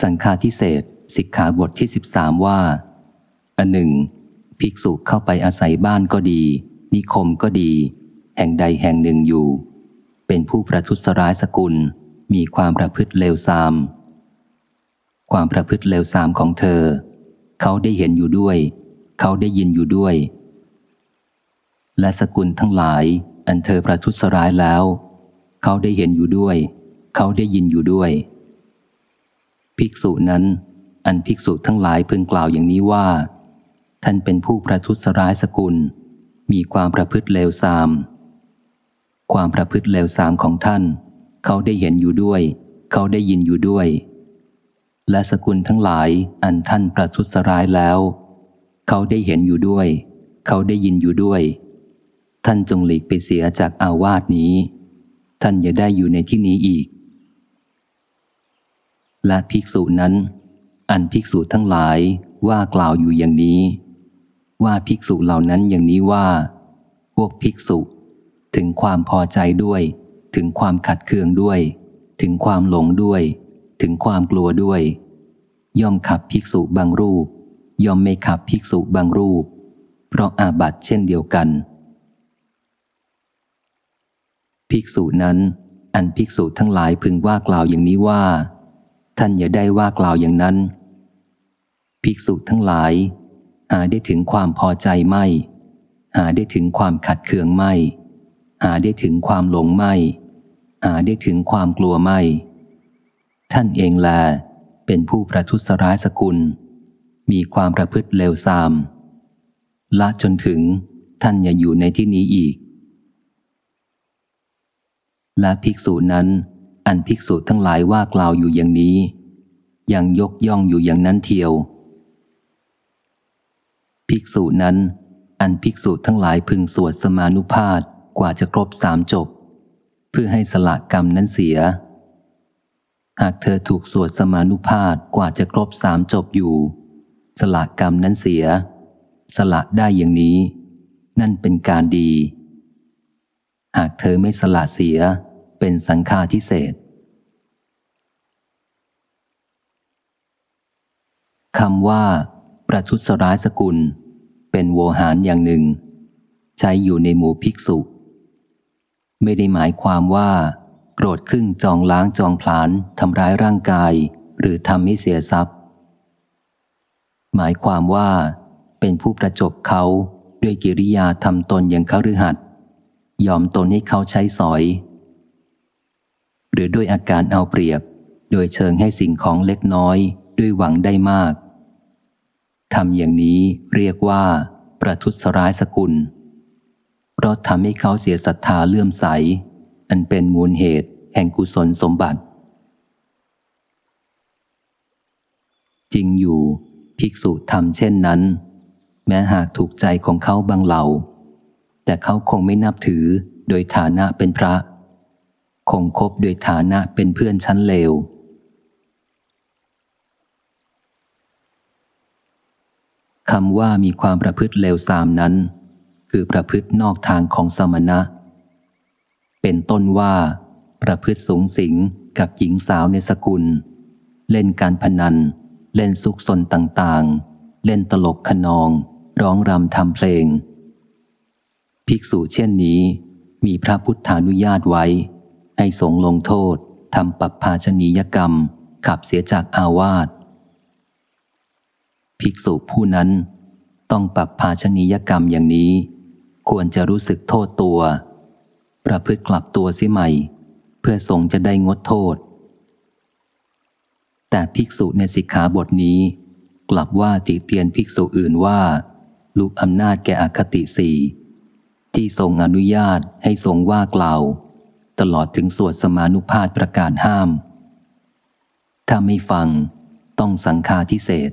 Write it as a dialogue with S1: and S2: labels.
S1: สังฆาทิเศษสิกขาบทที่สิบสามว่า อันหนึ่ง ภิกษุเข้าไปอาศัยบ้านก็ดี นิคมก็ดี แห่งใดแห่งหนึ่งอยู่ เป็นผู้ประทุษร้ายสกุล มีความประพฤติเลวทราม ความประพฤติเลวทรามของเธอ เขาได้เห็นอยู่ด้วย เขาได้ยินอยู่ด้วย และสกุลทั้งหลาย อันเธอประทุษร้ายแล้ว เขาได้เห็นอยู่ด้วย เขาได้ยินอยู่ด้วย ภิกษุนั้น อันภิกษุทั้งหลายพึงกล่าวอย่างนี้ว่า ท่านเป็นผู้ประทุษร้ายสกุล มีความประพฤติเลวทราม ความประพฤติเลวทรามของท่าน เขาได้เห็นอยู่ด้วย เขาได้ยินอยู่ด้วย และสกุลทั้งหลายอันท่านประทุษร้ายแล้ว เขาได้เห็นอยู่ด้วย เขาได้ยินอยู่ด้วย ท่านจงหลีกไปเสียจากอาวาสนี้ ท่านอย่าได้อยู่ในที่นี้อีก และภิกษุนั้น อันภิกษุทั้งหลายว่ากล่าวอยู่อย่างนี้ ว่าภิกษุเหล่านั้นอย่างนี้ว่า พวกภิกษุ ถึงความพอใจด้วย ถึงความขัดเคืองด้วย ถึงความหลงด้วย ถึงความกลัวด้วย ย่อมขับภิกษุบางรูป ย่อมไม่ขับภิกษุบางรูป เพราะอาบัตเช่นเดียวกัน ภิกษุนั้นอันภิกษุทั้งหลายพึงว่ากล่าวอย่างนี้ว่า ท่านอย่าได้ว่ากล่าวอย่างนั้น ภิกษุทั้งหลาย หาได้ถึงความพอใจไม่ หาได้ถึงความขัดเคืองไม่ หาได้ถึงความหลงไม่ หาได้ถึงความกลัวไม่ ท่านเองแล เป็นผู้ประทุษร้ายสกุล มีความประพฤติเลวทราม ละจนถึงท่านอย่าอยู่ในที่นี้อีก และภิกษุนั้น อันภิกษุทั้งหลายว่ากล่าวอยู่อย่างนี้ ยังยกย่องอยู่อย่างนั้นเทียว ภิกษุนั้น อันภิกษุทั้งหลายพึงสวดสมานุภาพกว่าจะครบสามจบ เพื่อให้สละกรรมนั้นเสีย หากเธอถูกสวดสมานุภาพกว่าจะครบสามจบอยู่ สละกรรมนั้นเสีย สละได้อย่างนี้ นั่นเป็นการดี หากเธอไม่สละเสีย เป็นสังฆาทิเศษคำว่า ประทุษร้ายสกุล เป็นโวหารอย่างหนึ่ง ใช้อยู่ในหมู่ภิกษุ ไม่ได้หมายความว่า โกรธครึ่งจองล้างจองผลาญทำร้ายร่างกาย หรือทำให้เสียทรัพย์ หมายความว่า เป็นผู้ประจบเขาด้วยกิริยาทำตนอย่างเขาฤหัดยอมตนให้เขาใช้สอย หรือด้วยอาการเอาเปรียบ โดยเชิงให้สิ่งของเล็กน้อย ด้วยหวังได้มากทำอย่างนี้เรียกว่า ประทุษร้ายสกุล เพราะทำให้เขาเสียศรัทธาเลื่อมใส อันเป็นมูลเหตุ แห่งกุศลสมบัติ จริงอยู่ ภิกษุทำเช่นนั้น แม้หากถูกใจของเขาบางเหล่า แต่เขาคงไม่นับถือโดยฐานะเป็นพระ คงคบโดยฐานะเป็นเพื่อนชั้นเลว คำว่ามีความประพฤติเลวทรามนั้น คือประพฤตินอกทางของสมณะ เป็นต้นว่า ประพฤติสูงสิงกับหญิงสาวในสกุล เล่นการพนัน เล่นซุกซนต่างๆ เล่นตลกขนอง ร้องรำทำเพลง ภิกษุเช่นนี้มีพระพุทธานุญาตไว้ ให้สงลงโทษทำปัปภาชนียกรรม ขับเสียจากอาวาสภิกษุผู้นั้นต้องปรับภาชนียกรรมอย่างนี้ ควรจะรู้สึกโทษตัว ประพฤติกลับตัวเสียใหม่ เพื่อสงจะได้งดโทษ แต่ภิกษุในสิกขาบทนี้ กลับว่าติเตียนภิกษุอื่นว่าลุกอำนาจแก่อคติสี่ที่ทรงอนุญาตให้ทรงว่ากล่าว ตลอดถึงสวดสมานุภาพประกาศห้าม ถ้าไม่ฟังต้องสังฆาทิเศษ